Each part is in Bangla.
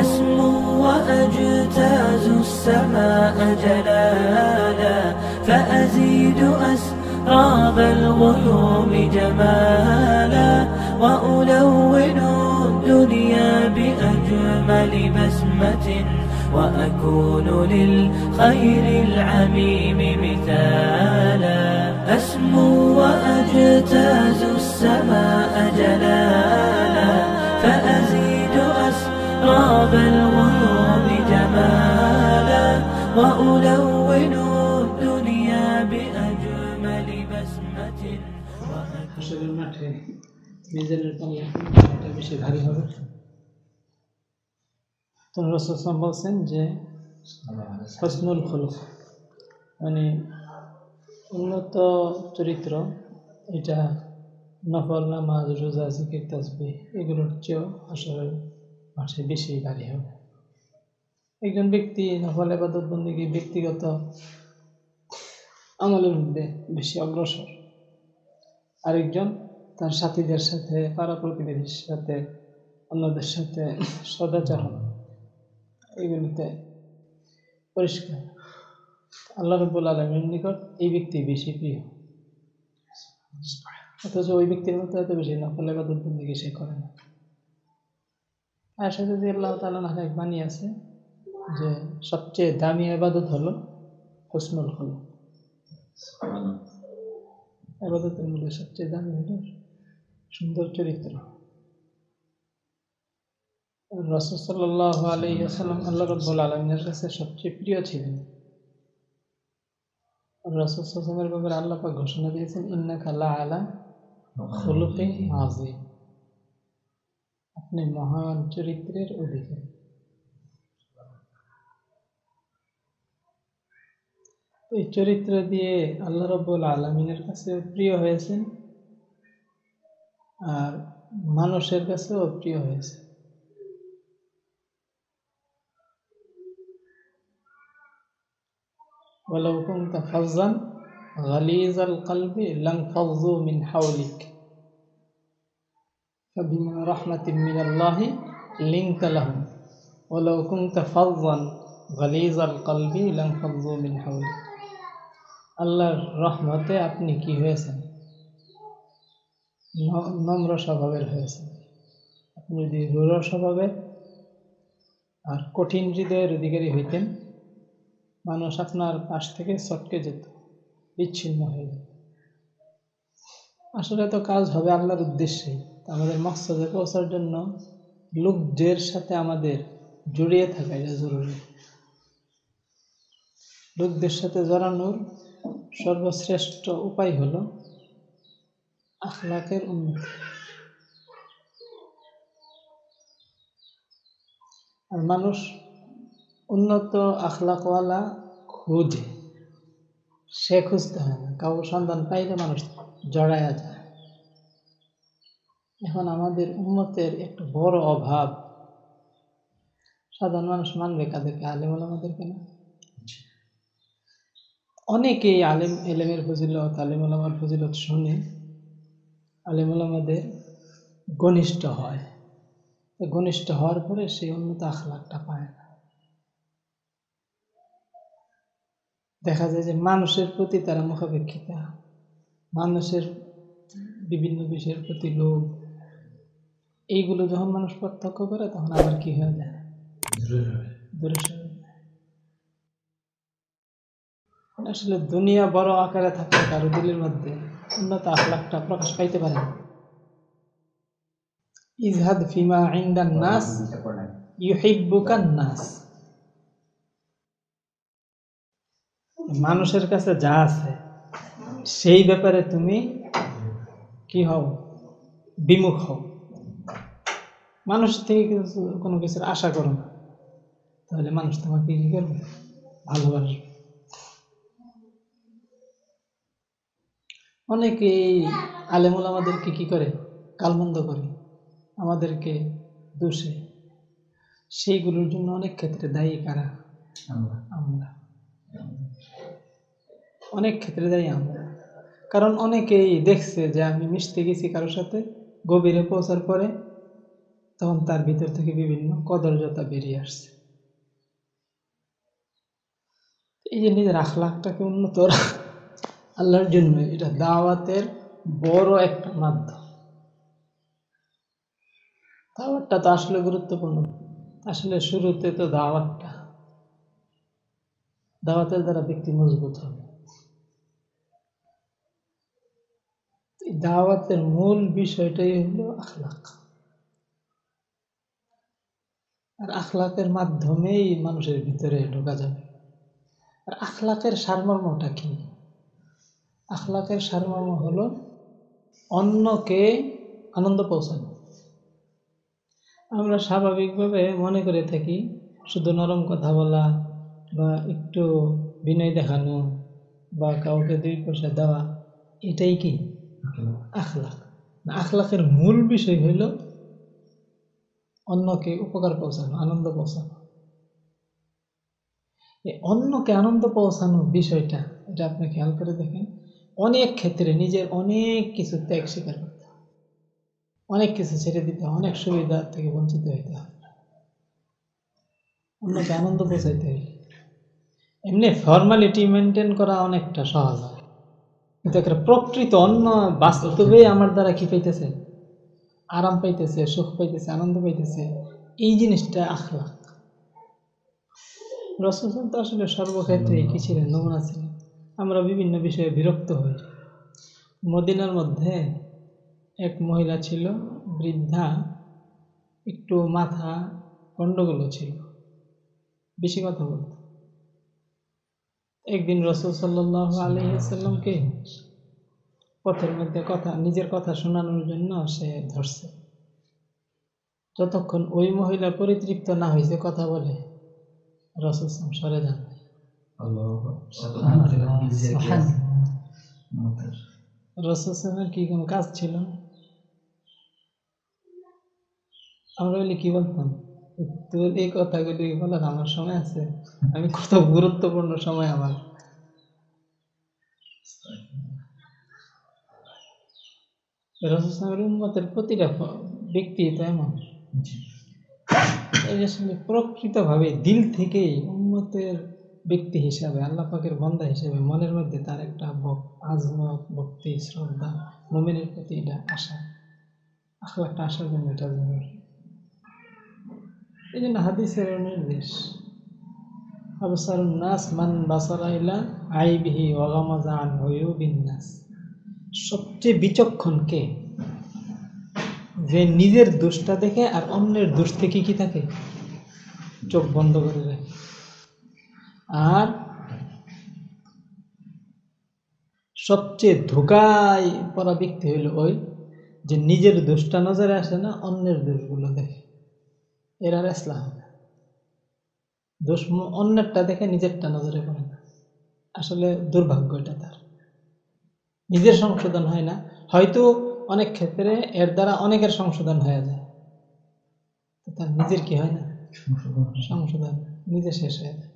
أسمو وأجتاز السماء جلالا فأزيد أسراب الغيوم جمالا وألون الدنيا بأجمل بسمة وأكون للخير العميم مثالا. أسمو وأجتاز السماء جلالا أسراب الغيوم جمالا وألون الدنيا بأجمل بسمة হাসরের মাঠে মিজানের পাল্লা এটা বেশি ভারী হবে তো রসম বলছেন যে হসনুল খলুক মানে উন্নত চরিত্র এটা নফল নামাজ রোজা জিকির তাসবি এগুলোর চেয়েও আসলে মাঠে বেশি ভারী হবে। একজন ব্যক্তি নফল আবাদত বন্দীকে ব্যক্তিগত আমলের মধ্যে বেশি অগ্রসর। আরেকজন তার সাথীদের সাথে পাড়া প্রতিবেশীর সাথে, অন্যদের সাথে সদাচরণ এগুলিতে পরিষ্কার। আল্লাহ রব্বুল আলমীর নিকট এই ব্যক্তি বেশি প্রিয়। অথচ ওই ব্যক্তির মতো এত বেশি নকল এবাদত বন্দিকে সে করে না। আর সাথে যদি আল্লাহ তালা না এক বাণী আছে যে সবচেয়ে দামি আবাদত হলো হোসনুল হলো আবাদতের মধ্যে সবচেয়ে দামি হলো সুন্দর চরিত্র। রসদ সাল্লাহ আলহিহাসাল্লাম আল্লাহ রব্বুল আলমিনের কাছে সবচেয়ে প্রিয় ছিলেন। রসদ সাসমের ব্যাপারে আল্লাহ ঘোষণা দিয়েছেন ইন্না আলা হলুতে আজি আপনি মহান চরিত্রের অধিকারী এই চরিত্র দিয়ে আল্লাহ রব্বুল আলমিনের কাছে প্রিয় হয়েছেন আর মানুষের কাছেও প্রিয় হয়েছে ولو كنت فظا غليظ القلب لانفضوا من حولك فبما رحمة من الله لنت لهم ولو كنت فظا غليظ القلب لانفضوا من حولك আল্লাহর রহমতে আপনি কি হয়েছেন নম্র স্বভাবের হয়েছেন আপনি যদি রূঢ় স্বভাবের আর কঠিন হৃদয়ের অধিকারী হইতেন মানুষ আপনার পাশ থেকে ছটকে যেত বিচ্ছিন্ন হয়ে যেত আসলে তো কাজ হবে আল্লাহর উদ্দেশ্যে। আমাদের মকসদে পৌঁছার জন্য লোকদের সাথে আমাদের জড়িয়ে থাকা এটা জরুরি। লোকদের সাথে জড়ানোর সর্বশ্রেষ্ঠ উপায় হলো আখলাকের উন্নতি। আর মানুষ উন্নত আখলাকওয়ালা খুঁজে, সে খুঁজতে হয় না। কাউ সন্ধান পাইলে মানুষ জড়ায়া যায়। এখন আমাদের উন্নতের একটা বড় অভাব। সাধারণ মানুষ মানবে কাদেরকে? আলেম আমাদেরকে না? অনেকেই আলেম, এলেমের ফজিলত, আলেম আলামার ফজিলত শুনে আলেম আলামাদের ঘনিষ্ঠ হয়। ঘনিষ্ঠ হওয়ার পরে সেই উন্নত আখলাকটা পায় না। দেখা যায় যে মানুষের প্রতি তারা মুখাপেক্ষিতা। মানুষের বিভিন্ন বিষয়ের প্রতি লোভ এইগুলো যখন মানুষ প্রত্যক্ষ করে তখন আবার কি হয়ে যায়? দূরে সরে আসলে দুনিয়া বড় আকারে থাকলে কারও দিলের মধ্যে উন্নত আখলাকটা প্রকাশ পাইতে পারে ইজহাদ ফিমা ইন্দান নাস ইউহিব্বুকান নাস। মানুষের কাছে যা আছে সেই ব্যাপারে তুমি কি হও? বিমুখ হও। মানুষ থেকে কোনো কিছুর আশা করো না। তাহলে মানুষ তোমাকে কি করবে? ভালোবাসবে। অনেকেই আলেমুল আমাদেরকে কি করে? কালমন্দ করে। আমাদেরকে দোষে। সেইগুলোর জন্য অনেক ক্ষেত্রে দায়ী কারা? আমরা। অনেক ক্ষেত্রে দায়ী আমরা। কারণ অনেকেই দেখছে যে আমি মিশতে গেছি কারোর সাথে, গভীরে পৌঁছার পরে তখন তার ভিতর থেকে বিভিন্ন কদর্যতা বেরিয়ে আসছে। এই যে নিজের আখলাখটাকে উন্নত আল্লাহর জন্য, এটা দাওয়াতের বড় একটা মাধ্যম। দাওয়াতটা তো আসলে গুরুত্বপূর্ণ। আসলে শুরুতে তো দাওয়াতটা, দাওয়াতের দ্বারা ব্যক্তি মজবুত হবে। দাওয়াতের মূল বিষয়টাই হলো আখলাক আর আখলাকের মাধ্যমেই মানুষের ভিতরে ঢোকা যাবে। আর আখলাকের সারমর্মটা কি? আখলাকের সারমর্ম হলো অন্যকে আনন্দ পৌঁছানো। আমরা স্বাভাবিকভাবে মনে করে থাকি, শুধু নরম কথা বলা বা একটু বিনয় দেখানো বা কাউকে দুই পয়সা দেওয়া, এটাই কি? আখলাক আখলাকের মূল বিষয় হইল অন্যকে উপকার পৌঁছানো, আনন্দ পৌঁছানো। অন্যকে আনন্দ পৌঁছানোর বিষয়টা, এটা আপনি খেয়াল করে দেখেন, অনেক ক্ষেত্রে নিজের অনেক কিছু ত্যাগ স্বীকার করতে অনেক কিছু ছেড়ে দিতে অনেক সুবিধা থেকে বঞ্চিত হইতে হয়। অন্যকে আনন্দ পৌঁছাইতে হয়। এমনি ফর্মালিটি মেনটেন করা অনেকটা সহজ হয়। কিন্তু একটা প্রকৃত অন্য বাস্তবে আমার দ্বারা কি পাইতেছে? আরাম পাইতেছে সুখ পাইতেছে আনন্দ পাইতেছে এই জিনিসটা আখলাক রসুল তো আসলে সর্বক্ষেত্রে কি ছিলেন নমুনা ছিলেন। আমরা বিভিন্ন বিষয়ে বিরক্ত হই। মদিনার মধ্যে এক মহিলা ছিল বৃদ্ধা একটু মাথা গণ্ডগোল ছিল। বেশি কথা বলত একদিন রসুল সাল্লাহ আলহিসাল্লামকে পথের মধ্যে কথা নিজের কথা শোনানোর জন্য সে ধরছে। যতক্ষণ ওই মহিলা পরিতৃপ্ত না হয়েছে কথা বলে রসুল সরে যান। রসুলের কি কোনো কাজ ছিল? আমরা বলি কি বলতাম? তোর এই কথাগুলি বলার আমার সময় আছে। আমি কত গুরুত্বপূর্ণ সময় আমার। রসুলের উন্মতের প্রতিটা ব্যক্তি তো এমন। এই আসলে প্রকৃতভাবে দিল থেকেই উন্মতের ব্যক্তি হিসাবে আল্লাহ পাকের বন্ধা হিসেবে মনের মধ্যে তার একটা আজমত ভক্তি শ্রদ্ধা মোমেনের প্রতি এটা আশা। আখলাখটা আসার জন্য এটা জরুরি। এই জন্য হাদিসের নির্দেশ। মান বিন্যাস সবচেয়ে বিচক্ষণ কে? যে নিজের দোষটা দেখে আর অন্যের দোষ থেকে কি থাকে? চোখ বন্ধ করে রাখে। আর সবচেয়ে ধোকায় পড়া ব্যক্তি হইল ওই যে নিজের দোষটা নজরে আসে না, অন্যের দোষগুলো দেখে। এরা ইসলাম হবে দোষ অন্যেরটা দেখে নিজেরটা নজরে পড়ে না। আসলে দুর্ভাগ্য এটা তার। নিজের সংশোধন হয় না। হয়তো অনেক ক্ষেত্রে এর দ্বারা অনেকের সংশোধন হয়ে যায়। তার নিজের কি হয় না? সংশোধন নিজে শেষ হয়ে যায়।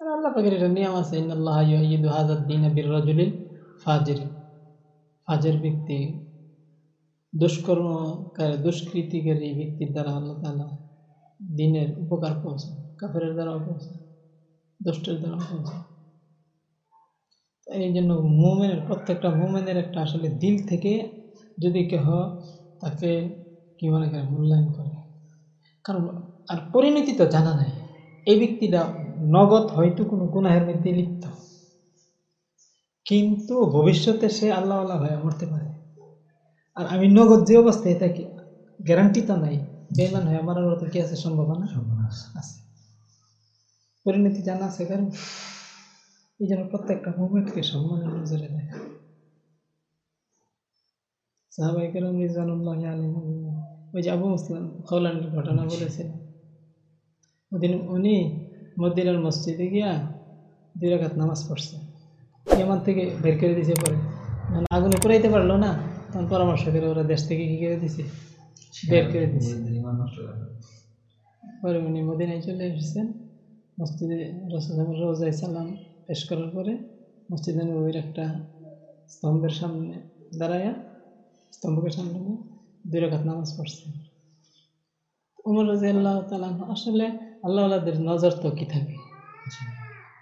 আল্লাহ পাখির এটা নিয়ম আছে ইন্নআল্লাহ ইয়িদু হাজার দিন বীর রজুলিল ফাজের। ফাজের ব্যক্তি দুষ্কর্মকারী, দুষ্কৃতিকারী ব্যক্তির দ্বারা আল্লাহ তালা দিনের উপকার পৌঁছে কাফের দ্বারাও পৌঁছে দুষ্টের দ্বারাও পৌঁছে এই জন্য মুমেনের, প্রত্যেকটা মোমেনের একটা আসলে দিল থেকে যদি কেহ তাকে কি মনে করে, মূল্যায়ন করে। কারণ আর পরিণতি তো জানা নাই। এই ব্যক্তিটা নগদ হয়তো কোনো গুনাহের মধ্যে লিপ্ত। কিন্তু ভবিষ্যতে সে আল্লাহ আল্লাহ হয়ে মরতে পারে। আর আমি নগদ যে অবস্থায় থাকি গ্যারান্টি তো নাই। বেমান হয়ে আমার তো কি আছে সম্ভাবনা? আছে। পরিণতি জানা আছে কারণ এই জন্য প্রত্যেকটা মুভমেন্টকে সম্মানের নজরে দেয়। সাহাবাই কেরম রিজানুল্লাহ আলী ওই যে আবু মুসলাম খৌলানের ঘটনা বলেছেন। ওদিন উনি মদিনার মসজিদে গিয়া দুই রাখাত নামাজ পড়ছে। এমন থেকে বের করে দিয়েছে পরে। আগুনে পুরাইতে পারল না। তখন পরামর্শ করে ওরা দেশ থেকে কী করে দিছে? বের করে দিছে। পরে উনি মদিনায় চলে এসেছেন মসজিদে রসুল রোজাই সালাম পেশ করার পরে মসজিদে নবীর একটা স্তম্ভের সামনে দাঁড়াইয়া স্তম্ভকে সামনে নিয়ে দুই রাকাত নামাজ পড়ছেন উমর রাজি আল্লাহ তালা আসলে আল্লাহ আল্লাহদের নজর তো কি থাকে?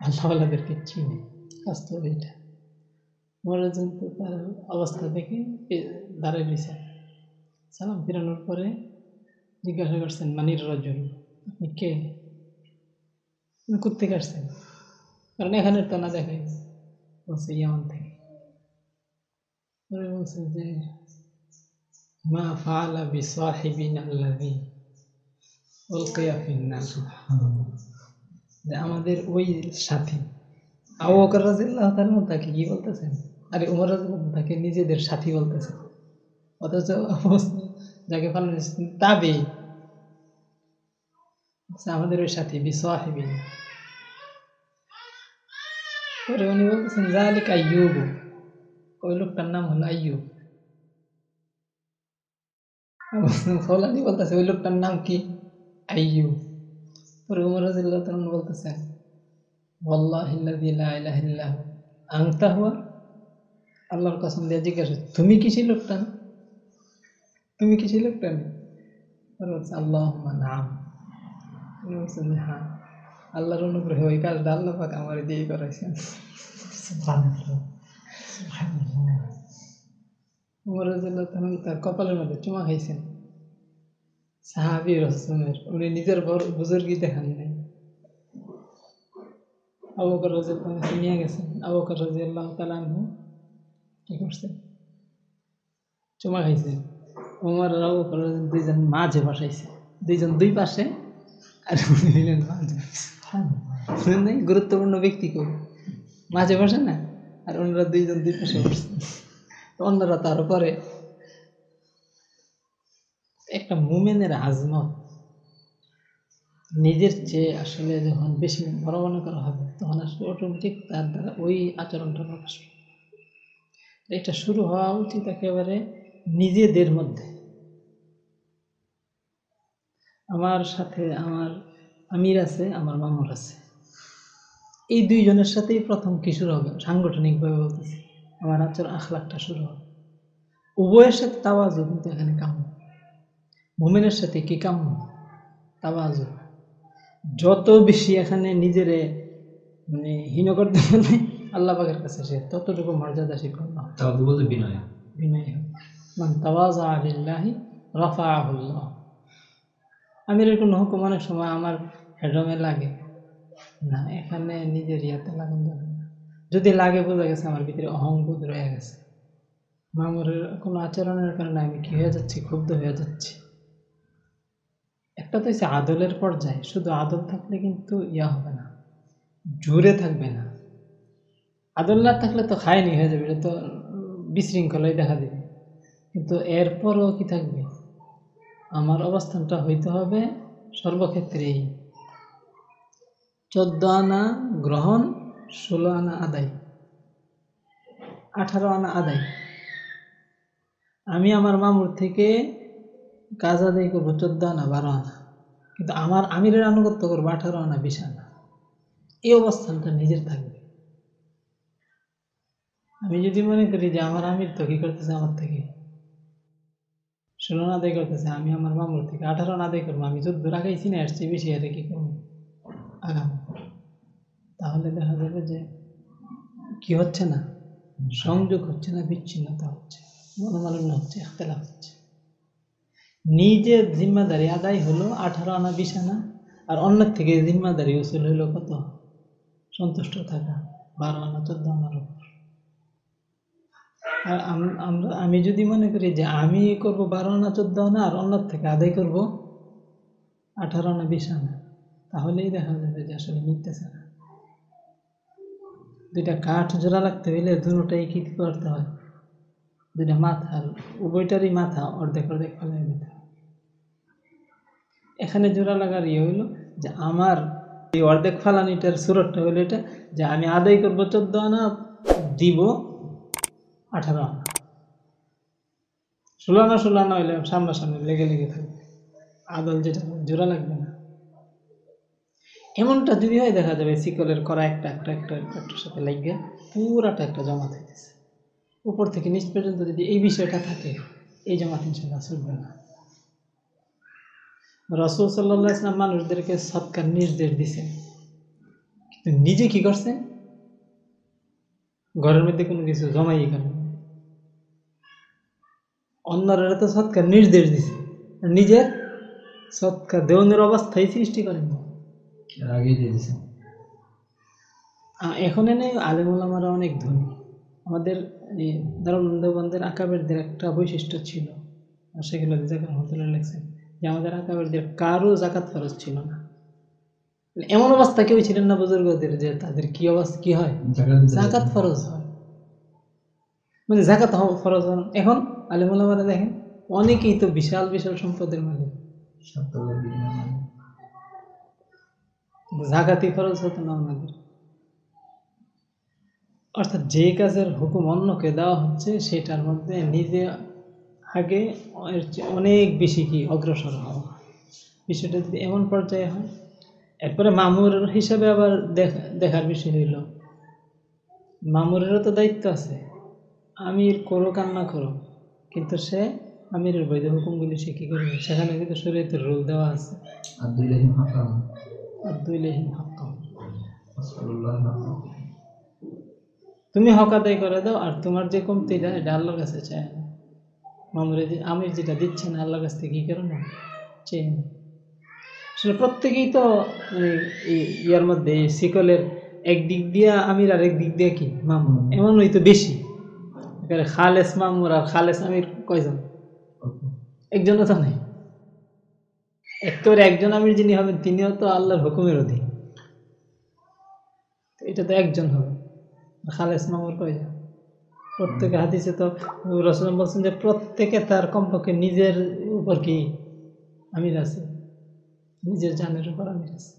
আল্লাহ আল্লাহদের কিচ্ছুই নেই বাস্তব এটা। উমর রাজি তো তার অবস্থা দেখে দাঁড়ায় রয়েছে। সালাম ফিরানোর পরে জিজ্ঞাসা করছেন মানির রজল আপনি কে? কোথেকে আসছেন? কারণ এখানে তো না দেখাই বলছে, ইয়ামান থেকে। পরে বলছে যে, মা উলকিয়া ফিন্নার যে আমাদের ওই সাথী, আবু বকর রাদিয়াল্লাহু তাআলা তাকে কি বলতেছেন? আরে উমর তাকে নিজেদের সাথী বলতেছে। অথচ যাকে পালন তাবে। আমাদের ওই সাথী বিসাহিবিন পরে উনি বলতেছেন, জালিক আইয়ুব। ওই লোকটার নাম হলো আইয়ুব। ফলানি বলতেছে, ওই লোকটার নাম কি? আইয়ুব। পরে উমর রাদিয়াল্লাহু তাআলা বলতেছেন ওয়াল্লাহি আল্লাযী লা ইলাহা ইল্লা হুয়া আল্লাহর কসম দিয়ে জিজ্ঞাসা তুমি কি সেই লোকটা? তুমি কি সেই লোকটা? আল্লাহুম্মা নাম। হ্যাঁ আল্লাহর অনুগ্রহে ওই কাজটা আল্লাহ পাক আমার দিয়ে করাইছেন। উমর রাদিয়াল্লাহু তার কপালের মধ্যে চুমা খাইছেন। সাহাবি রসমের উনি নিজের বড় বুজুর্গি দেখান নাই। আবু রাদিয়াল্লাহু তাআলা নিয়ে গেছেন। আবু বকর রাদিয়াল্লাহু তাআলা আনহু কি করছেন চুমা খাইছে। বকর রাদিয়াল্লাহু দুইজন মাঝে বসাইছে। দুইজন দুই পাশে আর উনি মাঝে গুরুত্বপূর্ণ ব্যক্তি কেউ মাঝে বসে না, আর অন্যরা দুইজন দুই পাশে বসছে অন্যরা তার উপরে একটা মুমেনের আজমত নিজের চেয়ে আসলে যখন বেশি বড় মনে করা হবে, তখন আসলে অটোমেটিক তার দ্বারা ওই আচরণটা প্রকাশ পাবে এটা শুরু হওয়া উচিত একেবারে নিজেদের মধ্যে। আমার সাথে আমার আমির আছে, আমার মামুর আছে। এই দুইজনের সাথেই প্রথম কি শুরু হবে? সাংগঠনিকভাবে বলতেছি। আমার আচরণ আখলাখটা শুরু হবে। উভয়ের সাথে তাওয়াজু, কিন্তু এখানে কাম্য। মোমেনের সাথে কি কাম্য? তাওয়াজু। যত বেশি এখানে নিজেরে মানে হীন করতে পারবে, আল্লাহ পাকের কাছে সে ততটুকু মর্যাদা শিখন্য হয় তাও বলতে বিনয় আমি এরকম হুকুম অনেক সময় আমার হেডমে লাগে। না, এখানে নিজের ইয়াতে যদি লাগে, বোঝা গেছে আমার ভিতরে অহংবোধ রয়ে গেছে। মামুরের কোনো আচরণের কারণে আমি কি হয়ে যাচ্ছি? ক্ষুব্ধ হয়ে যাচ্ছি। একটা তো হচ্ছে আদলের পর্যায়ে। শুধু আদল থাকলে কিন্তু ইয়া হবে না। জোরে থাকবে না। আদল না থাকলে তো খায়নি, হয়ে যাবে। এটা তো বিশৃঙ্খলাই দেখা দেবে। কিন্তু এরপরও কি থাকবে? আমার অবস্থানটা হইতে হবে সর্বক্ষেত্রেই। চোদ্দ আনা গ্রহণ, ষোলো আনা আদায়। আঠারো আনা আদায়। আমি আমার মামুর থেকে কাজ আদায় করব চোদ্দ আনা, বারো আনা। কিন্তু আমার আমিরের আনুগত্য করব আঠারো আনা, বিশ আনা। এই অবস্থানটা নিজের থাকবে। আমি যদি মনে করি যে আমার আমির তো কি করতেছে আমার থেকে, ষোলো না আদায় করতেছে, আমি আমার মামুর থেকে আঠারো না আদায় করব, আমি চোদ্দ রাখাইছি না আসছি বেশি আরে কি করব? আগাম। তাহলে দেখা যাবে যে কি হচ্ছে না? সংযোগ হচ্ছে না, বিচ্ছিন্নতা হচ্ছে, মনোমালিন্য হচ্ছে একতলা হচ্ছে। নিজের জিম্মাদারি আদায় হলো আঠারো আনা বিশ আনা, আর অন্যের থেকে জিম্মাদারি উসুল হলো কত? সন্তুষ্ট থাকা, বারো আনা, চোদ্দ আনার উপর। আর আম- আমরা আমি যদি মনে করি যে আমি করব বারো আনা চোদ্দ আনা আর অন্যের থেকে আদায় করব আঠারো আনা বিশ আনা, তাহলেই দেখা যাবে যে আসলে মিটতেছে না। দুইটা কাঠ জোড়া লাগতে হইলে দুটাই কি করতে হয়? দুইটা মাথা, উভয়টারই মাথা অর্ধেক অর্ধেক ফেলাই দিতে এখানে জোড়া লাগার ইয়ে হইল যে আমার এই অর্ধেক ফালানিটার সুরতটা হইল এটা যে আমি আদায় করব চোদ্দ আনা, দিব আঠারো আনা। ষোলো আনা ষোলো আনা হইলে সামনাসামনি লেগে লেগে থাকবে আদল যেটা জোড়া লাগবে না। এমনটা যদি হয়, দেখা যাবে শিকলের করা একটা একটা একটা একটা, একটার সাথে লাগিয়ে পুরাটা একটা জমা থাকতেছে উপর থেকে নিচ পর্যন্ত যদি এই বিষয়টা থাকে, এই জামাত ইনশাল্লাহ চলবে না। রসুল সাল্লাহ ইসলাম মানুষদেরকে সৎকার নির্দেশ দিছেন। কিন্তু নিজে কি করছেন? ঘরের মধ্যে কোনো কিছু জমাই করেন অন্যরা তো সৎকার নির্দেশ দিছে। নিজের সৎকার দেওয়ানের অবস্থায় সৃষ্টি করেন। আগে এখন এনে আলেমুলামারা অনেক ধনী। আমাদের এই দারুলবন্ধের আকাবেরদের একটা বৈশিষ্ট্য ছিল। আর সেগুলো জাকাত রহমতুল্লাহ লেখছেন যে আমাদের আকাবেরদের কারও জাকাত খরচ ছিল না। এমন অবস্থা কেউ ছিলেন না বুজুর্গদের যে তাদের কি অবস্থা কি হয়? জাকাত ফরজ হয়। মানে জাকাত ফরজ এখন আলিমুল্লামারা দেখেন, অনেকেই তো বিশাল বিশাল সম্পদের মালিক। জাকাতই ফরজ হতো না ওনাদের। অর্থাৎ যে কাজের হুকুম অন্যকে দেওয়া হচ্ছে, সেটার মধ্যে নিজে আগে অনেক বেশি কি অগ্রসর হওয়া। বিষয়টা যদি এমন পর্যায়ে হয় এরপরে মামুর হিসাবে আবার দেখা, দেখার বিষয় হইল। মামুরেরও তো দায়িত্ব আছে। আমির করো কান্না করো কিন্তু সে আমিরের বৈধ হুকুমগুলি সে কী করবে? সেখানে কিন্তু শরীয়তের রোল দেওয়া আছে। তুমি হক আদায় করে দাও আর তোমার যে কমতিটা এটা আল্লাহর কাছে চায় না। মামুরে আমির যেটা দিচ্ছে না আল্লাহর কাছ থেকে কী করো না চেয়ে না আসলে প্রত্যেকেই তো মানে ইয়ার মধ্যে এই শিকলের একদিক দিয়ে আমির আর একদিক দিয়ে কি? মামুর। এমন হয়তো বেশি। এবারে খালেস মামুর আর খালেস আমির কয়জন? একজনও তো নেই। একেবারে একজন আমির যিনি হবেন, তিনিও তো আল্লাহর হুকুমের অধীন। এটা তো একজন হবে। খালেস মামুর কয়জন? প্রত্যেকে হাদিসে তো রসুল বলছেন যে প্রত্যেকে তার কমপক্ষে নিজের উপর কি আমির আছে? নিজের জানের উপর আমির আছে।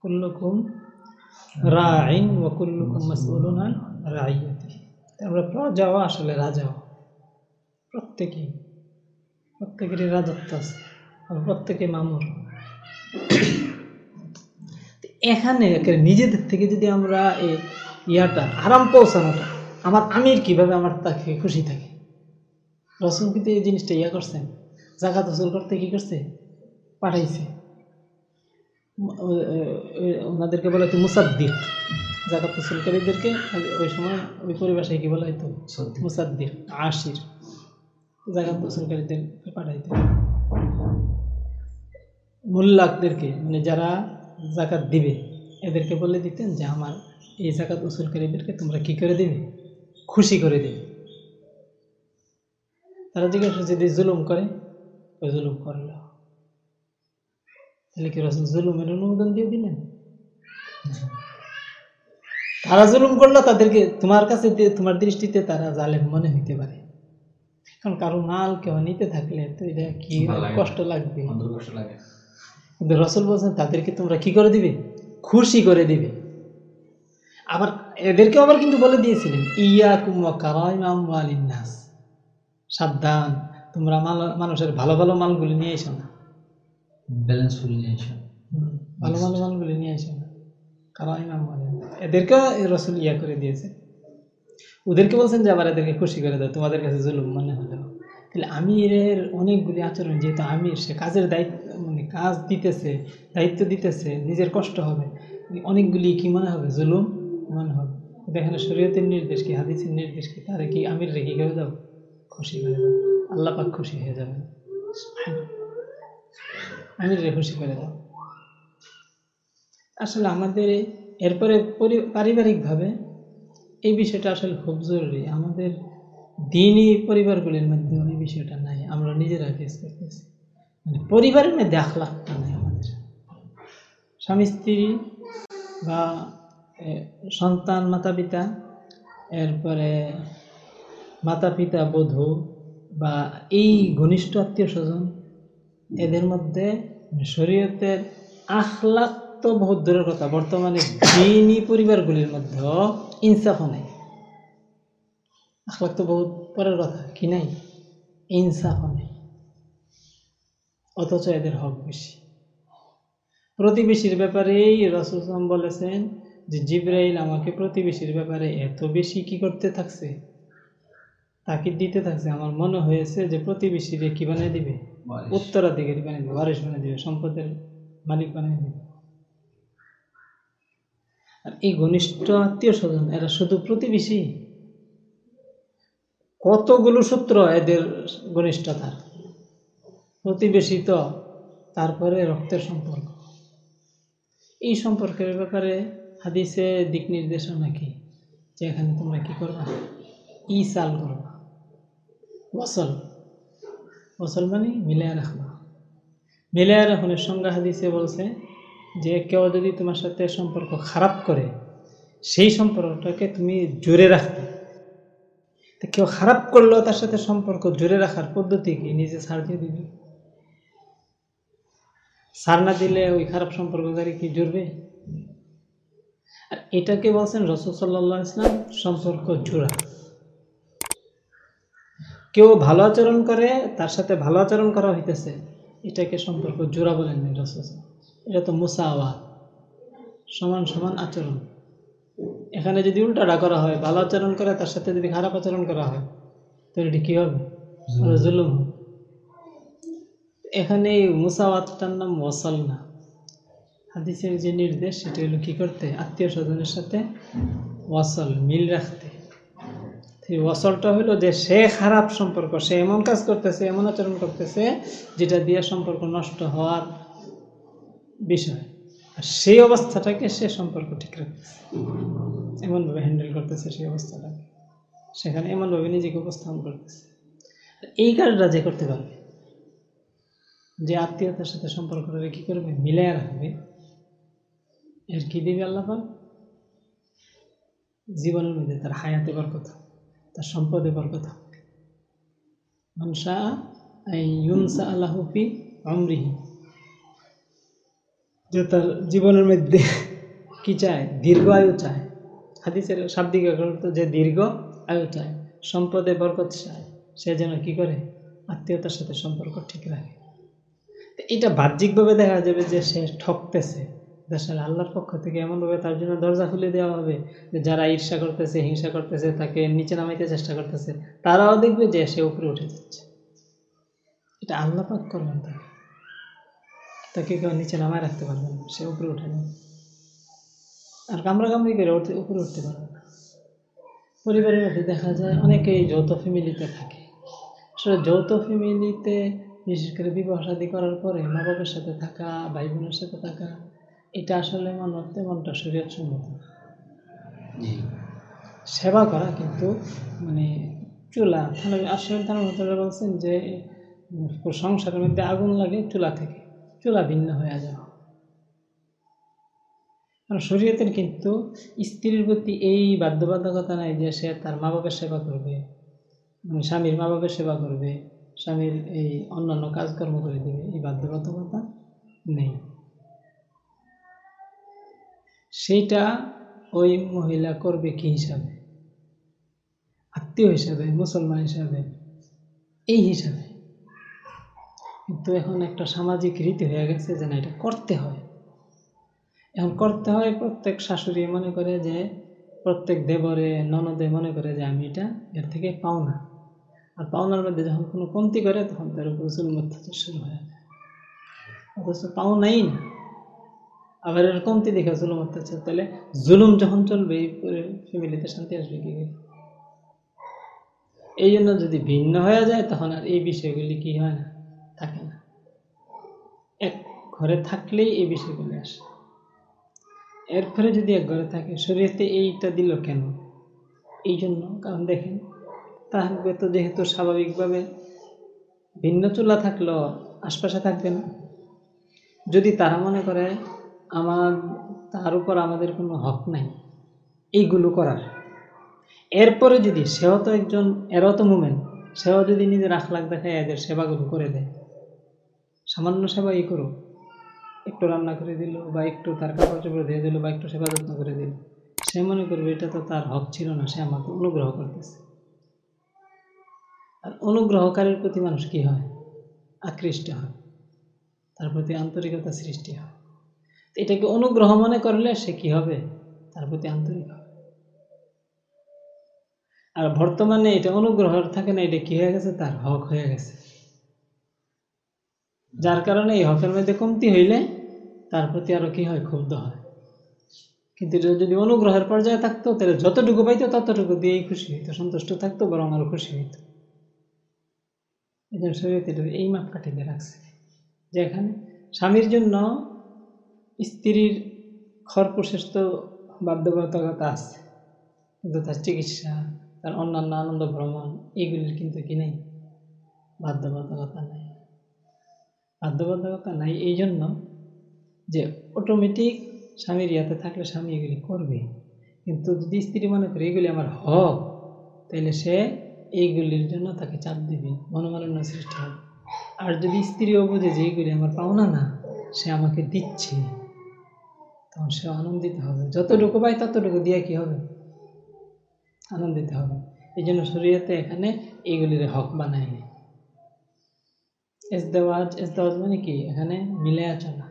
কুল্লুকুম রাইন ও কুল্লুকুম রাইয়াতি আমরা প্রজাও আসলে রাজাও। প্রত্যেকেই, প্রত্যেকেরই রাজত্ব আছে প্রত্যেকে মামুর এখানে নিজেদের থেকে যদি আমরা এই ইয়াটা, আরাম পৌঁছানোটা, আমার আমির কীভাবে আমার তাকে খুশি থাকে? রসুল কিন্তু এই জিনিসটা ইয়া করছেন জাকাত উসুল করতে কি করছে? পাঠাইছে। ওনাদেরকে বলা হতো মুসাদ্দিক। জাকাত উসুলকারীদেরকে ওই সময় ওই পরিভাষায় কি বলা হতো সত্যি মুসাদ্দিক আশির। জাকাত উসুলকারীদেরকে পাঠাইতে? মোল্লাকদেরকে মানে যারা জাকাত দিবে এদেরকে বলে দিতেন যে আমার এই জাকাত উসুলকারীদেরকে তোমরা কি করে দেবে? খুশি করে দেবে। তারা জিজ্ঞাসা যদি জুলুম করে? ওই জুলুম করল। তাহলে কি রসুল জুলুমের অনুমোদন দিয়ে দিলেন? তারা জুলুম করল তাদেরকে তোমার কাছে তোমার দৃষ্টিতে তারা জালেম মনে হইতে পারে। কারণ কারও মাল কেউ নিতে থাকলে তো এটা কি কষ্ট লাগবে? কিন্তু রসুল বলছেন তাদেরকে তোমরা কি করে দিবে? খুশি করে দিবে। আবার এদেরকে আবার কিন্তু বলে দিয়েছিলেন ইয়া কুমা নাস সাবধান তোমরা মাল মানুষের ভালো ভালো মালগুলি নিয়ে এসো না। ব্যালেন্স ভালো ভালো মালগুলি নিয়ে এসো না। কারাইম এদেরকেও রসুল ইয়া করে দিয়েছে। ওদেরকে বলছেন যে, আবার এদেরকে খুশি করে দাও, তোমাদের কাছে জুলুম মনে হলো। তাহলে আমিরের অনেকগুলি আচরণ, যেহেতু আমির, সে কাজের দায়িত্ব মানে কাজ দিতেছে, দায়িত্ব দিতেছে, নিজের কষ্ট হবে, অনেকগুলি কি মনে হবে? জুলুম মনে হবে। এখানে শরীয়তের নির্দেশ কি, হাদিসের নির্দেশ কি? তারে কি আমির রেখে করে দাও? খুশি করে দাও। আল্লাহ পাক খুশি হয়ে যাবে আমির রে খুশি করে দাও। আসলে আমাদের এরপরে পরি- পারিবারিকভাবে এই বিষয়টা আসলে খুব জরুরি। আমাদের দিনই পরিবারগুলির মধ্যে এই বিষয়টা নাই, আমরা নিজেরা ফেস করতেছি। মানে পরিবারের মধ্যে আখলাখটা নাই আমাদের। স্বামী, স্ত্রী বা সন্তান মাতা পিতা এরপরে মাতা পিতা বধূ বা এই ঘনিষ্ঠ আত্মীয় স্বজন এদের মধ্যে শরীয়তের আখলাক তো বহুত দূরের কথা বর্তমানে দিনই পরিবারগুলির মধ্যেও ইনসাফও নাই। আখলাক তো বহুত পরের কথা কি নাই? ইনসাফও নেই। অথচ এদের হক বেশি। প্রতিবেশীর ব্যাপারেই রসুলাম বলেছেন যে জিব্রাইল আমাকে প্রতিবেশীর ব্যাপারে এত বেশি কি করতে থাকছে? তাকিদ দিতে থাকছে। আমার মনে হয়েছে যে প্রতিবেশীরে কি বানিয়ে দিবে? উত্তরাধিকারী বানিয়ে দিবে বানিয়ে দিবে সম্পদের মালিক বানিয়ে দিবে। আর এই ঘনিষ্ঠ আত্মীয় স্বজন, এরা শুধু প্রতিবেশী? কতগুলো সূত্র এদের ঘনিষ্ঠতার প্রতিবেশী তো, তারপরে রক্তের সম্পর্ক। এই সম্পর্কের ব্যাপারে হাদিসে দিক নির্দেশনা কি যে এখানে তোমরা কি করবা? ই সাল করবা। ওসল ওসল মানে মিলিয়ে রাখবা। মিলিয়ে রাখনের সংজ্ঞা হাদিসে বলছে যে কেউ যদি তোমার সাথে সম্পর্ক খারাপ করে, সেই সম্পর্কটাকে তুমি জোরে রাখবে তো কেউ খারাপ করলেও তার সাথে সম্পর্ক জোরে রাখার পদ্ধতি কি? নিজে ছাড় দিয়ে দিবি। সার না দিলে ওই খারাপ সম্পর্ককারী কি জুড়বে? আর এটাকে বলছেন রসুল সাল্লাহ ইসলাম সম্পর্ক জোড়া। কেউ ভালো আচরণ করে, তার সাথে ভালো আচরণ করা হইতেছে, এটাকে সম্পর্ক জোড়া বলেন রসুল এটা তো মুসাওয়াত। সমান সমান আচরণ। এখানে যদি উল্টাটা করা হয় ভালো আচরণ করে তার সাথে যদি খারাপ আচরণ করা হয় তাহলে এটি কী হবে? জুলুম। এখানে এই মুসাওয়াতটার নাম ওয়াসাল না হাদিসের যে নির্দেশ সেটা হলো কী করতে? আত্মীয় স্বজনের সাথে ওয়াসল মিল রাখতে। সেই ওয়াসলটা হলো যে সে খারাপ সম্পর্ক সে এমন কাজ করতেছে এমন আচরণ করতেছে যেটা দিয়ে সম্পর্ক নষ্ট হওয়ার বিষয়। আর সেই অবস্থাটাকে সে সম্পর্ক ঠিক রাখতেছে। এমনভাবে হ্যান্ডেল করতেছে সেই অবস্থাটাকে। সেখানে এমনভাবে নিজেকে উপস্থাপন করতেছে। এই কাজটা যে করতে পারবে, যে আত্মীয়তার সাথে সম্পর্ক সম্পর্কটা কী করবে? মিলিয়ে রাখবে। এর কি দিবে আল্লাপাক জীবনের মধ্যে তার হায়াতে বরকত তার সম্পদে বরকত মনসা ইউনসা আল্লাহফি অমরিহি যে তার জীবনের মধ্যে কি চায়? দীর্ঘ আয়ু চায়। হাদিসের শাব্দিক অর্থ যে দীর্ঘ আয়ু চায়, সম্পদে বরকত চায়, সে যেন কি করে? আত্মীয়তার সাথে সম্পর্ক ঠিক রাখে। এটা বাহ্যিকভাবে দেখা যাবে যে সে ঠকতেছে। আসলে আল্লাহর পক্ষ থেকে এমনভাবে তার জন্য দরজা খুলে দেওয়া হবে যে যারা ঈর্ষা করতেছে, হিংসা করতেছে, তাকে নিচে নামাইতে চেষ্টা করতেছে, তারাও দেখবে যে সে উপরে উঠে যাচ্ছে। এটা আল্লাহ পাক করবেন তাকে। তাকে কেউ নিচে নামায় রাখতে পারবে না সে উপরে উঠে যাবে আর কামড়া কামড়ি করে উঠতে উপরে উঠতে পারবে না। পরিবারের মধ্যে দেখা যায় অনেকেই যৌথ ফ্যামিলিতে থাকে। আসলে যৌথ ফ্যামিলিতে বিশেষ করে বিবাহ শাদী করার পরে মা বাবার সাথে থাকা ভাই বোনের সাথে থাকা এটা আসলে মানব তেমনটা শরীয়ত সম্মত। সেবা করা কিন্তু মানে চুলা আসলে থানার ভিতরে বলছেন যে সংসারের মধ্যে আগুন লাগে চুলা থেকে। চুলা ভিন্ন হয়ে যাওয়া কারণ শরীয়তের কিন্তু স্ত্রীর প্রতি এই বাধ্যবাধকতা নাই যে সে তার মা বাবার সেবা করবে মানে স্বামীর মা বাবার সেবা করবে, স্বামীর এই অন্যান্য কাজকর্ম করে দেবে, এই বাধ্যবাধকতা নেই। সেইটা ওই মহিলা করবে কি হিসাবে? আত্মীয় হিসাবে, মুসলমান হিসাবে, এই হিসাবে। কিন্তু এখন একটা সামাজিক রীতি হয়ে গেছে যে না, এটা করতে হয়। এখন করতে হয়, প্রত্যেক শাশুড়ি মনে করে যে, প্রত্যেক দেবরে, ননদে মনে করে যে, আমি এটা এর থেকে পাওনা আর পাওনার মধ্যে যখন কোনো কমতি করে, তখন তার উপর জুলুম অত্যাচার শুরু হয়ে যায়। অথচ পাওনাই না। আবার এর কমতি দেখে জুলুম অত্যাচার, তাহলে জুলুম যখন চলবে, এই ফ্যামিলিতে শান্তি আসবে কি? এই জন্য যদি ভিন্ন হয়ে যায়, তখন আর এই বিষয়গুলি কি হয় না? থাকে না। এক ঘরে থাকলেই এই বিষয়গুলি আসে। এরপরে যদি এক ঘরে থাকে শরীরতে এইটা দিল কেন? এই জন্য কারণ দেখেন তাহার তো যেহেতু স্বাভাবিকভাবে ভিন্ন চুলা থাকলেও আশপাশে থাকবে না। যদি তারা মনে করে, আমার, তার উপর আমাদের কোনো হক নাই, এইগুলো করার। এরপরে যদি সেও তো একজন, এরও তো মুমেন্ট সেও যদি নিজের আখলাখ দেখায়, এদের সেবাগুলো করে দেয়। সামান্য সেবা এই করো একটু রান্না করে দিল বা একটু তার কাপড় চোপড় দিয়ে দিল বা একটু সেবা যত্ন করে দিল, সে মনে করবে এটা তো তার হক ছিল না, সে আমাকে অনুগ্রহ করতেছে। আর অনুগ্রহকারীর প্রতি মানুষ কি হয়? আকৃষ্ট হয়। তার প্রতি আন্তরিকতা সৃষ্টি হয়। এটাকে অনুগ্রহ মনে করলে সে কি হবে? তার প্রতি আন্তরিক হবে। আর বর্তমানে এটা অনুগ্রহ থাকে না, এটা কি হয়ে গেছে? তার হক হয়ে গেছে। যার কারণে এই হকের মধ্যে কমতি হইলে তার প্রতি আরও কি হয়? ক্ষুব্ধ হয়। কিন্তু যদি অনুগ্রহের পর্যায়ে থাকতো, তাহলে যতটুকু পাইতো ততটুকু দিয়েই খুশি হইতো, সন্তুষ্ট থাকতো, বরং আরও খুশি হইতো। এই জন্য শরীয়তে এই মাপকাঠিতে রাখছে। যে এখানে স্বামীর জন্য স্ত্রীর খরপোশেষ তো বাধ্যবাধকতা আছে। কিন্তু তার চিকিৎসা, তার অন্যান্য আনন্দ ভ্রমণ এইগুলির কিন্তু কি নেই? বাধ্যবাধকতা নেই। বাধ্যবাধকতা নাই এই জন্য যে অটোমেটিক স্বামীর ইয়াতে থাকলে স্বামী এগুলি করবে। কিন্তু যদি স্ত্রী মনে করে এগুলি আমার হক তাহলে সে এইগুলির জন্য তাকে চাপ দিবে, মনোমালিন্য সৃষ্টি হবে। আর যদি স্ত্রীও বোঝে যে এইগুলি আমার পাওনা না, সে আমাকে দিচ্ছে, তখন সে আনন্দিত হবে। যতটুকু পায় ততটুকু দিয়ে কি হবে? আনন্দিত হবে। এই জন্য শরীয়তে এখানে এইগুলির হক বানায়নি এজদেওয়াজ এজদেওয়াজ মানে কি? এখানে মিলে চলা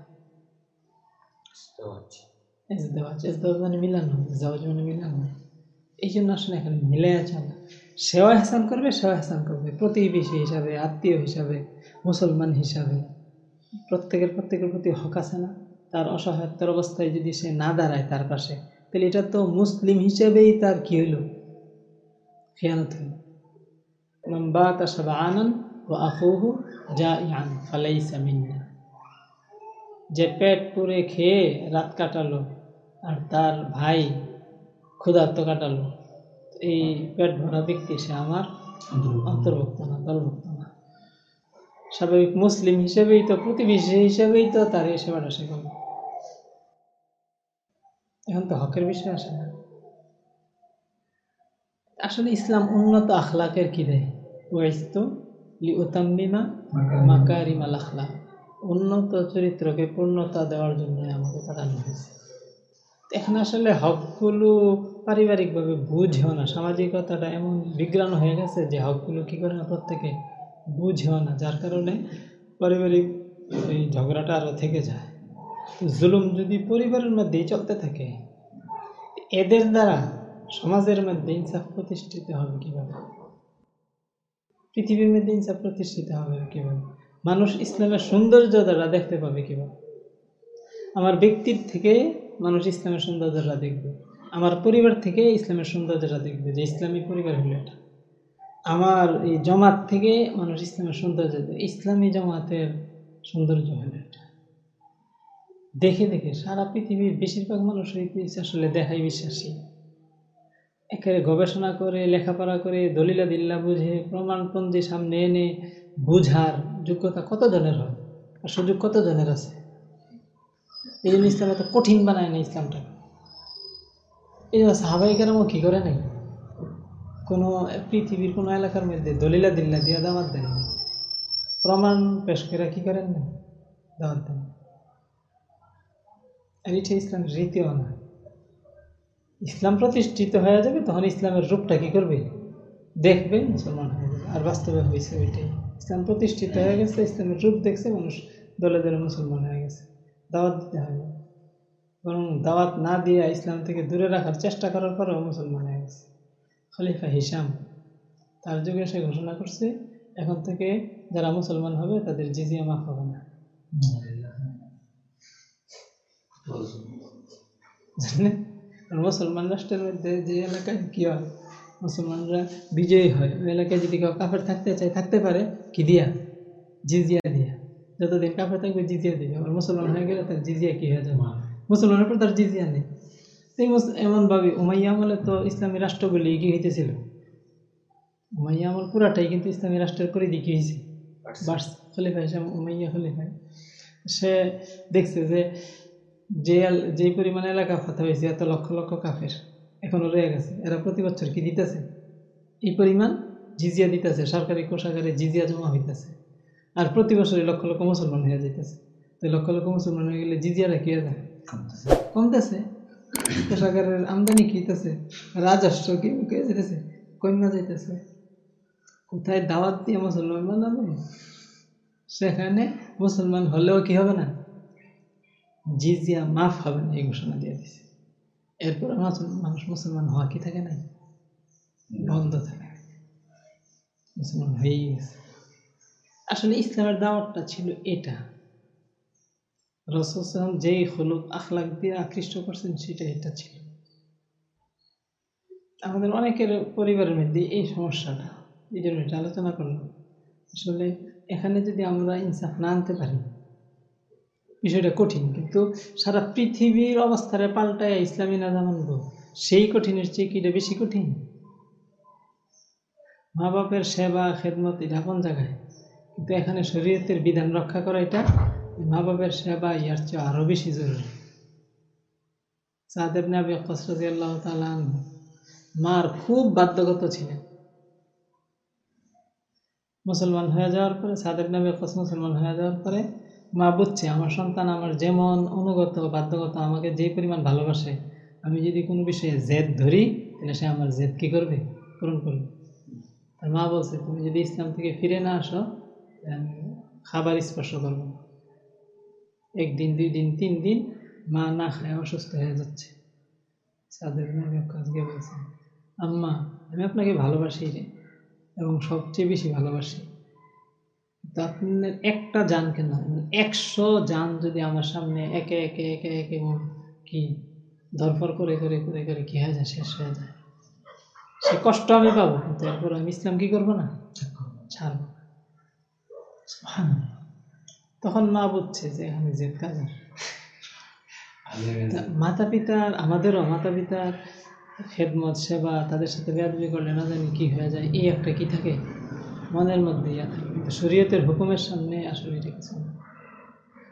এজদেওয়াজ এজদেওয়াজ মানে মিলানো জাওয়াজ মানে মিলানো। এই জন্য আসলে এখানে মিলে চলা সেও হাসান করবে সেও হাসান করবে। প্রতিবেশী হিসাবে আত্মীয় হিসাবে মুসলমান হিসাবে। প্রত্যেকের প্রত্যেকের প্রতি হক আছে না। তার অসহায়তার অবস্থায় যদি সে না দাঁড়ায় তার পাশে তাহলে এটা তো মুসলিম হিসেবেই তার কি হইল? খেয়ানত হইল। من ও যা ইয়ান ফালাই সামিন্না যে পেট পুরে খেয়ে রাত কাটালো আর তার ভাই ক্ষুধার্ত কাটালো এই পেট ভরা ব্যক্তি সে আমার অন্তর্ভুক্ত না। দলভুক্ত না। স্বাভাবিক মুসলিম হিসেবেই তো প্রতিবেশী হিসেবেই তো তার এই সেবাটা সে করল এখন তো হকের বিষয় আসে না আসলে ইসলাম উন্নত আখলাকের কি দেয় ওয়াইস তো উতাম্মিমা মাকারিম। আল আখলাক উন্নত চরিত্রকে পূর্ণতা দেওয়ার জন্য আমাকে পাঠানো হয়েছে এখানে আসলে হকগুলো পারিবারিকভাবে বুঝেও না। সামাজিকতাটা এমন বিজ্ঞান হয়ে গেছে যে হকগুলো কী করে না প্রত্যেকে বুঝেও না। যার কারণে পারিবারিক এই ঝগড়াটা আরও থেকে যায়। জুলুম যদি পরিবারের মধ্যেই চলতে থাকে এদের দ্বারা সমাজের মধ্যে ইনসাফ প্রতিষ্ঠিত হবে কীভাবে? পৃথিবীর মধ্যে ইনসাফ প্রতিষ্ঠিত হবে কীভাবে মানুষ ইসলামের সৌন্দর্য দ্বারা দেখতে পাবে কীভাবে আমার ব্যক্তির থেকে মানুষ ইসলামের সৌন্দর্যটা দেখবে। আমার পরিবার থেকে ইসলামের সৌন্দর্যটা দেখবে যে ইসলামী পরিবার হলো এটা। আমার এই জমাত থেকে মানুষ ইসলামের সৌন্দর্য ইসলামী জমাতের সৌন্দর্য হলো এটা। দেখে দেখে সারা পৃথিবীর বেশিরভাগ মানুষ আসলে দেখাই বিশ্বাসী। একেবারে গবেষণা করে, লেখাপড়া করে, দলিলা দিল্লা বুঝে, প্রমাণপঞ্জি সামনে এনে বুঝার যোগ্যতা কত কতজনের হয়? আর সুযোগ কত কতজনের আছে? এই জন্য ইসলাম এত কঠিন বানায় না ইসলামটাকে এই জন্য সাহাবাই কেরামও কী করে নাই? কোনো পৃথিবীর কোনো এলাকার মধ্যে দলিলা দিল্লা দিয়ে দামাত দেন না প্রমাণ পেশ করে কী করেন না দাওয়াত দেন আর এটা ইসলামের রীতিও না। ইসলাম প্রতিষ্ঠিত হয়ে যাবে তখন ইসলামের রূপটা কী করবে? দেখবে মুসলমান হয়ে যাবে। আর বাস্তবে হয়েছে ওইটাই। ইসলাম প্রতিষ্ঠিত হয়ে গেছে ইসলামের রূপ দেখছে মানুষ দলে দলে মুসলমান হয়ে গেছে। দাওয়াত দিতে হবে। বরং দাওয়াত না দিয়ে ইসলাম থেকে দূরে রাখার চেষ্টা করার পরেও মুসলমান হয়ে গেছে। খলিফা হিসাম তার যুগে সে ঘোষণা করছে এখন থেকে যারা মুসলমান হবে তাদের জিজিয়া মাফ হবে না। জানেন? আর মুসলমান রাষ্ট্রের মধ্যে যে এলাকায় কী হয়? মুসলমানরা বিজয়ী হয়। ওই এলাকায় যদি কেউ কাফের থাকতে চায় থাকতে পারে কি দিয়া? জিজিয়া দিয়া। যতদিন কাফের থাকবে জিজিয়া দিবে। আবার মুসলমান হয়ে গেলে তার জিজিয়া কি হয়ে যাবে? মুসলমানের পর তার জিজিয়া নেই। সেই এমনভাবে উমাইয়া আমলে তো ইসলামী রাষ্ট্রগুলি এগিয়ে হইতেছিল। উমাইয়া আমল পুরাটাই কিন্তু ইসলামী রাষ্ট্রের করে দিকে হয়েছে বার্স খলিফা হিসাবে উমাইয়া খলিফা সে দেখছে যে যে যে পরিমাণ এলাকা ফাতা হয়েছে এত লক্ষ লক্ষ কাফের এখনও রয়ে গেছে। এরা প্রতি বছর কি দিতেছে এই পরিমাণ জিজিয়া দিতেছে সরকারি কোষাগারে জিজিয়া জমা হইতেছে। আর প্রতি বছরই লক্ষ লক্ষ মুসলমান হয়ে যাইতেছে। তো লক্ষ লক্ষ মুসলমান হয়ে গেলে জিজিয়ারা কি যায়? কমতেছে। কোষাগারের আমদানি কি হইতেছে? রাজস্ব কি কে যেতেছে কমা যাইতেছে। কোথায় দাওয়াত দিয়ে মুসলমান বানাবে? সেখানে মুসলমান হলেও কি হবে না? জিজিয়া মাফ হবে না এই ঘোষণা দিয়ে দিছে। এরপর মানুষ মুসলমান হওয়া কি থাকে নাই? বন্ধ থাকে। মুসলমান হয়েই গেছে। আসলে ইসলামের দাওয়াতটা ছিল এটা। রসুলাম যেই হলুদ আখলাক দিয়ে আকৃষ্ট করছেন সেটা এটা ছিল। আমাদের অনেকের পরিবারের মধ্যে এই সমস্যাটা এই জন্য এটা আলোচনা করলাম। আসলে এখানে যদি আমরা ইনসাফ না আনতে পারি বিষয়টা কঠিন, কিন্তু সারা পৃথিবীর অবস্থারে পাল্টায় ইসলামী আনব সেই কঠিনের চেয়ে কি এটা বেশি কঠিন? মা বাপের সেবা, খেদমত, এটা কোন জায়গায়? কিন্তু এখানে শরীয়তের বিধান রক্ষা করা এটা মা বাপের সেবা ইয়ার চেয়ে আরও বেশি জরুরি। সাদেব নাবি কসরতি আল্লাহ তালান মার খুব বাধ্যগত ছিলেন। মুসলমান হয়ে যাওয়ার পরে সাদেব নাবি কস মুসলমান হয়ে যাওয়ার পরে মা বুঝছে, আমার সন্তান আমার যেমন অনুগত, বাধ্যগত, আমাকে যে পরিমাণ ভালোবাসে, আমি যদি কোনো বিষয়ে জেদ ধরি, তাহলে সে আমার জেদ কী করবে? পূরণ করবে। তার মা বলছে, তুমি যদি ইসলাম থেকে ফিরে না আসো আমি খাবার স্পর্শ করব একদিন, দুই দিন, তিন দিন মা না খায়, অসুস্থ হয়ে যাচ্ছে। সাদের বলছে, আম্মা, আমি আপনাকে ভালোবাসি রে, এবং সবচেয়ে বেশি ভালোবাসি। আপনার একটা যান কেন একশো যান যদি আমার সামনে একে একে একে একে কি ধরফর করে করে করে করে কি হয়ে যায়, শেষ হয়ে যায়। সে কষ্ট আমি পাবো, কিন্তু এরপর আমি ইসলাম কি করব না? ছাড়বো তখন মা বুঝছে যে আমি জেদ কাজার। তা মাতা পিতার আমাদেরও মাতা পিতার খেদমত, সেবা, তাদের সাথে বেয়াদবি করলে না জানি কি হয়ে যায়, এই একটা কি থাকে? মনের মধ্যে ইয়া কিন্তু শরীয়তের হুকুমের সামনে আসলে এটা কিছু না।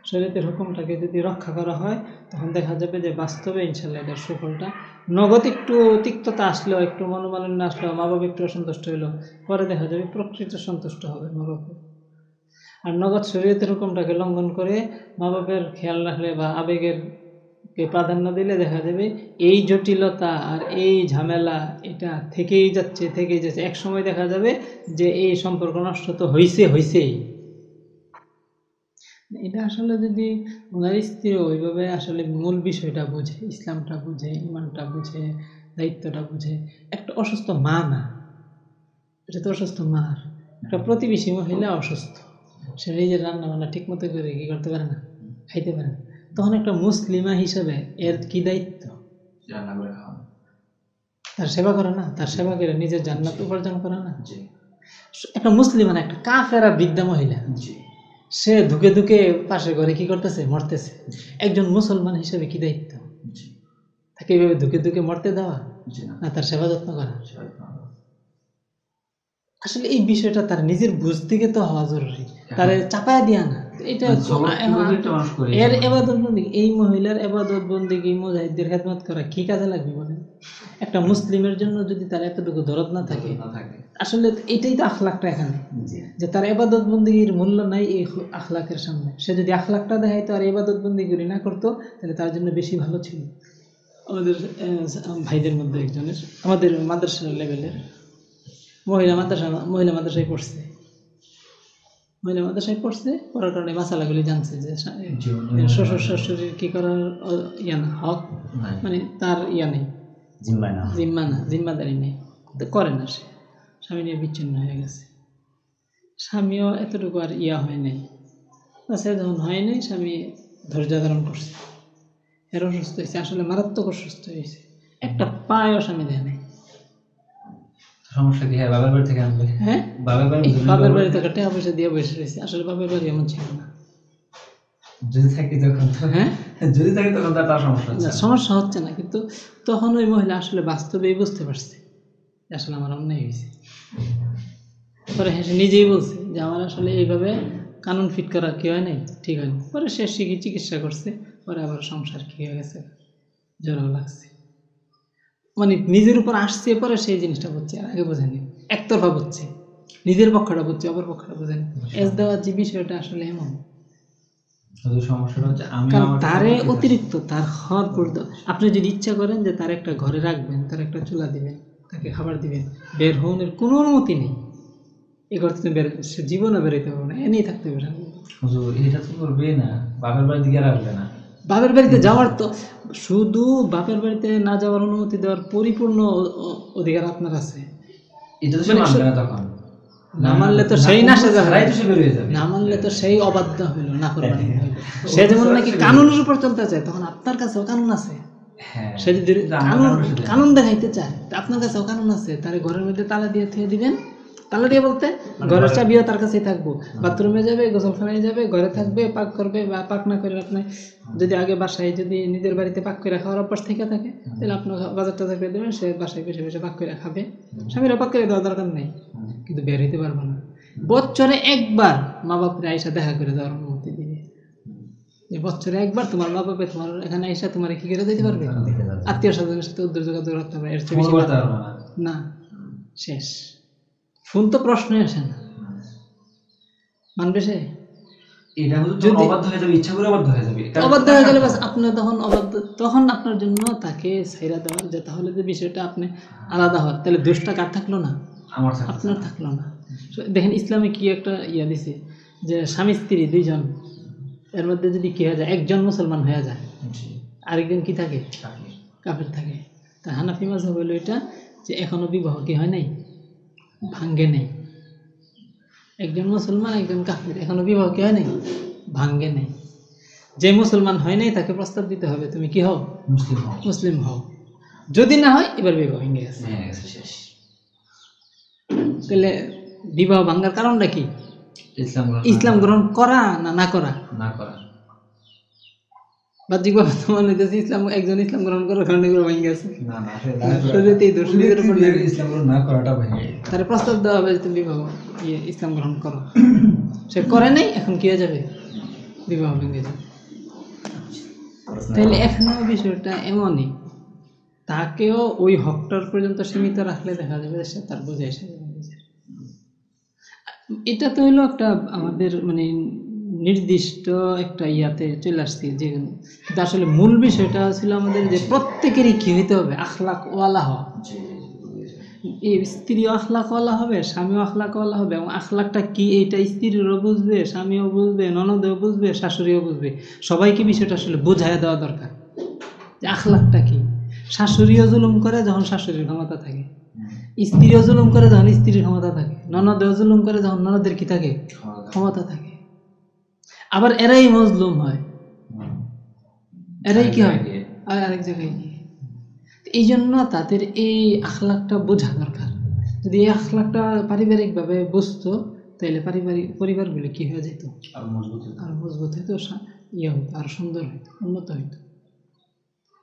শরীয়তের হুকুমটাকে যদি রক্ষা করা হয়, তখন দেখা যাবে যে বাস্তবে ইনশাল্লাহ এটার সুফলটা নগদ একটু তিক্ততা আসলেও, একটু মনোমালিন্য আসলেও মা বাবা একটু অসন্তুষ্ট হইল পরে দেখা যাবে প্রকৃত সন্তুষ্ট হবে মা বাবা আর নগদ শরীয়তের হুকুমটাকে লঙ্ঘন করে মা বাপের খেয়াল রাখলে বা আবেগের প্রাধান্য দিলে দেখা যাবে এই জটিলতা আর এই ঝামেলা এটা থেকেই যাচ্ছে থেকেই যাচ্ছে। এক সময় দেখা যাবে যে এই সম্পর্ক নষ্ট তো হইছে, হইছেই। এটা আসলে যদি ওনার স্ত্রী ওইভাবে আসলে মূল বিষয়টা বুঝে, ইসলামটা বুঝে, ইমানটা বুঝে, দায়িত্বটা বুঝে, একটা অসুস্থ মা না। এটা তো অসুস্থ মার। একটা প্রতিবেশী মহিলা অসুস্থ। সে নিজের রান্না বান্না ঠিক মতো করে কি করতে পারে না? খাইতে পারে না। তখন একটা মুসলিমা হিসেবে এর কি দায়িত্ব? তার সেবা করে না? তার সেবা করে নিজের জান্নাত উপার্জন করে না? একটা মুসলিমান একটা কাফেরা বৃদ্ধা মহিলা। সে ধুকে ধুকে পাশে ঘরে কি করতেছে? মরতেছে। একজন মুসলমান হিসেবে কি দায়িত্ব? তাকে এইভাবে ধুকে ধুকে মরতে দেওয়া? না। না তার সেবা যত্ন করা। আসলে এই বিষয়টা তার নিজের বুঝ থেকে তো হওয়া জরুরি। তার চাপায় দিয়া না। এটা করে এর এবাদত বন্দি এই মহিলার এবাদত বন্দিগি মুজাহিদদের খেদমত করা কি কাজে লাগবে বলেন? একটা মুসলিমের জন্য যদি তার এতটুকু দরদ না থাকে আসলে তো এটাই তো আখলাকটা এখানে। যে তার এবাদত বন্দিগির মূল্য নাই এই আখলাকের সামনে। সে যদি আখলাকটা দেখাইতো আর এবাদত বন্দিগিরি না করতো তাহলে তার জন্য বেশি ভালো ছিল। আমাদের ভাইদের মধ্যে একজনের আমাদের মাদ্রাসা লেভেলের মহিলা মাদ্রাসা মহিলা মাদ্রাসায় পড়ছে। মহিলা মাদ্রাসায় পড়ছে পড়ার কারণে মাসালাগুলি জানছে যে শ্বশুর শাশুড়ির কি করার ইয়া না হক? মানে তার ইয়া নেই। না। জিম্মা না জিম্মাদারি নেই। তো করে না সে। স্বামী নিয়ে বিচ্ছিন্ন হয়ে গেছে। স্বামীও এতটুকু আর ইয়া হয় নাই। সে যখন হয় নাই স্বামী ধৈর্য ধারণ করছে। এর অসুস্থ হয়েছে আসলে মারাত্মক অসুস্থ হয়েছে। একটা পায়ও স্বামী দেয় নাই। সমস্যা কি? হয় বাবার বাড়ি থেকে আনবে। হ্যাঁ? বাবার বাড়ি এই জমি বাপের বাবার- বাড়ি। থেকে টাকা পয়সা দিয়ে বসে রয়েছে। আসলে বাপের বাড়ি এমন ছিল না। যদি থাকি তখন তো। হ্যাঁ? যদি থাকি তখন তার সমস্যা হচ্ছে না, না। সমস্যা হচ্ছে না কিন্তু তখন ওই মহিলা আসলে বাস্তবেই বুঝতে পারছে আসলে আমার অন্যায় হয়েছে। পরে হ্যাঁ সে নিজেই বলছে যে আমার আসলে এইভাবে কানুন ফিট করা কি হয় নাই? ঠিক হয়নি পরে সে শিখে চিকিৎসা করছে। পরে আবার সংসার কি হয়ে গেছে? জ্বরও লাগছে। মানে নিজের উপর আসছে পরে সেই জিনিসটা বুঝছে আর আগে বোঝেনি একতরফা বুঝছে নিজের পক্ষটা বুঝছে অপর পক্ষটা বোঝেনি এস দেওয়ার যে বিষয়টা আসলে এমন। আমার তারে অতিরিক্ত তার হওয়ার আপনি যদি ইচ্ছা করেন যে তার একটা ঘরে রাখবেন তার একটা চুলা দিবেন তাকে খাবার দিবেন বের হওয়ার কোনো অনুমতি নেই। এ বের সে জীবনে বেরোতে পারবে না এনেই থাকতে এটা তো করবে না আর না। বাপের বাড়িতে যাওয়ার তো শুধু বাপের বাড়িতে না যাওয়ার অনুমতি দেওয়ার পরিপূর্ণ অধিকার আপনার আছে? মানে না মানলে তো সেই না সে হয়ে যাবে। না মানলে তো সেই অবাধ্য হইল না করবানি সে যেমন নাকি কানুনের উপর চলতে চায় তখন আপনার কাছেও কানুন আছে। হ্যাঁ। সে যদি কানুন কানুন দেখাইতে চায় আপনার কাছেও কানুন আছে। তার ঘরের মধ্যে তালা দিয়ে থুয়ে দিবেন তালা দিয়ে বলতে ঘরের চাবিও তার কাছেই থাকব। বাথরুমে যাবে গোসলখানায় যাবে ঘরে থাকবে পাক করবে বা পাক না করে আপনি যদি আগে বাসায় যদি নিজের বাড়িতে পাক করে খাওয়ার অভ্যাস থেকে থাকে তাহলে আপনার বাজার টাজার করে দেবেন সে বাসায় বসে বসে পাক করে খাবে। স্বামীরা পাক করে দেওয়ার দরকার নেই কিন্তু বের হইতে পারব না। বছরে একবার মা বাপরে আইসা দেখা করে দেওয়ার অনুমতি দিবে। বছরে একবার তোমার মা বাপে তোমার এখানে আইসা তোমার কি করে দিতে পারবে? আত্মীয় স্বজনের সাথে যোগাযোগ রাখতে পারবে এর চেয়ে বেশি না শেষ। ফোন তো প্রশ্নই আসে না। মানবে সে? এটা হলো যদি- যদি অবাধ্য যাবে ইচ্ছা করে অবাধ্য যাবে। কারণ অবাধ্য গেলে বাস আপনি তখন আপনার জন্য তাকে ছাইরা দেওয়ার যে তাহলে যে বিষয়টা আপনি আলাদা হওয়ার। তাহলে দোষটা কার থাকল না? আপনার থাকল। না। দেখেন ইসলামে কি একটা ইয়া দিছে যে স্বামী স্ত্রী দুইজন এর মধ্যে যদি কি হয়ে যায় একজন মুসলমান হয়ে যায় আরেকজন কি থাকে? কাপের থাকে। তা হানাফি মাঝে বলল এটা যে এখনও বিবাহ কি হয় নাই? ভাঙ্গে নেই। একজন মুসলমান একজন কাফের। এখনও বিবাহ কি হয় নাই? ভাঙ্গে নেই। যে মুসলমান হয় নাই তাকে প্রস্তাব দিতে হবে। তুমি কি হও? মুসলিম হও। যদি না হয় এবার বিবাহ ভেঙে গেছে। শেষ। তাহলে বিবাহ ভাঙ্গার কারণটা কি? ইসলাম ইসলাম গ্রহণ করা না না করা? না করা। বাহ্যিকভাবে তো হইতেছে ইসলাম একজন ইসলাম গ্রহণ করার কারণে বিবাহ ভেঙে গেছে। না না আসলে না শরীয়তে এই দোষ নিজের উপর নেই। ইসলাম গ্রহণ না করাটা ভেঙে তার প্রস্তাব দেওয়া হবে তুমি বিবাহ ইসলাম গ্রহণ করো। সে করে নাই এখন কি যাবে? বিবাহ ভেঙে যাবে। তাহলে এখানেও বিষয়টা এমনই। তাকেও ওই হকটার পর্যন্ত সীমিত রাখলে দেখা যাবে সে তার বোঝা এসে এটা তো হলো একটা আমাদের মানে নির্দিষ্ট একটা ইয়াতে চলে আসছি যে কিন্তু আসলে মূল বিষয়টা ছিল আমাদের যে প্রত্যেকেরই কী হইতে হবে? আখলাক ওয়ালা হওয়া এই স্ত্রীও আখলাকওয়ালা হবে স্বামীও আখলাকওয়ালা হবে এবং আখলাকটা কি? এইটা স্ত্রীরও বুঝবে স্বামীও বুঝবে ননদেও বুঝবে শাশুড়িও বুঝবে। সবাইকে বিষয়টা আসলে বোঝায় দেওয়া দরকার যে আখলাকটা কি? শাশুড়িও জুলুম করে যখন শাশুড়ির ক্ষমতা থাকে। স্ত্রীও জুলুম করে যখন স্ত্রীর ক্ষমতা থাকে। ননদেও জুলুম করে যখন ননদের কি থাকে। ক্ষমতা থাকে। আবার এরাই মজলুম হয়। এরাই কি হয়? আর আরেক জায়গায় গিয়ে। এই জন্য তাদের এই আখলাকটা বোঝা দরকার। যদি এই আখলাকটা পারিবারিকভাবে বুঝতো তাহলে পারিবারিক পরিবারগুলি কি হয়ে যেত? আর মজবুত আর মজবুত হইতো ইয়ে হইতো আর সুন্দর হইতো উন্নত হইতো।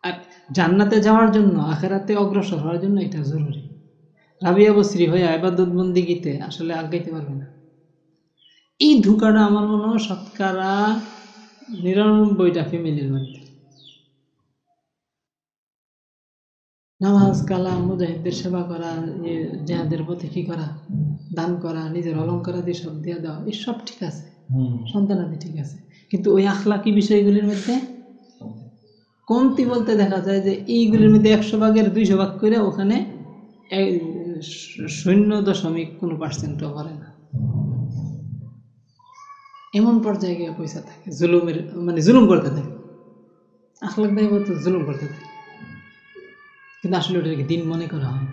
আর জান্নাতে যাওয়ার জন্য আখেরাতে অগ্রসর হওয়ার জন্য এটা জরুরি। রাবিয়া বসরি হয়ে বন্দিগিতে আসলে আগাইতে পারবে না। এই ধোকাটা আমার মনে হয় শতকরা নিরানব্বইটা ফ্যামিলির মধ্যে। নামাজ কালাম মুজাহিদদের সেবা করা জেহাদের পথে কি করা দান করা নিজের অলঙ্কার আদি সব দিয়ে দেওয়া এই সব ঠিক আছে। সন্তানাদি ঠিক আছে। কিন্তু ওই আখলাকি বিষয়গুলির মধ্যে কমতি বলতে দেখা যায় যে এইগুলির মধ্যে একশো ভাগের দুইশো ভাগ করে ওখানে শূন্য দশমিক কোনো পার্সেন্টও করে না। এমন পর্যায়ে গিয়ে পয়সা থাকে, জুলুমের মানে জুলুম করতে থাকে আসলে জুলুম করতে থাকে কিন্তু আসলে ওটাকে দিন মনে করা হয়।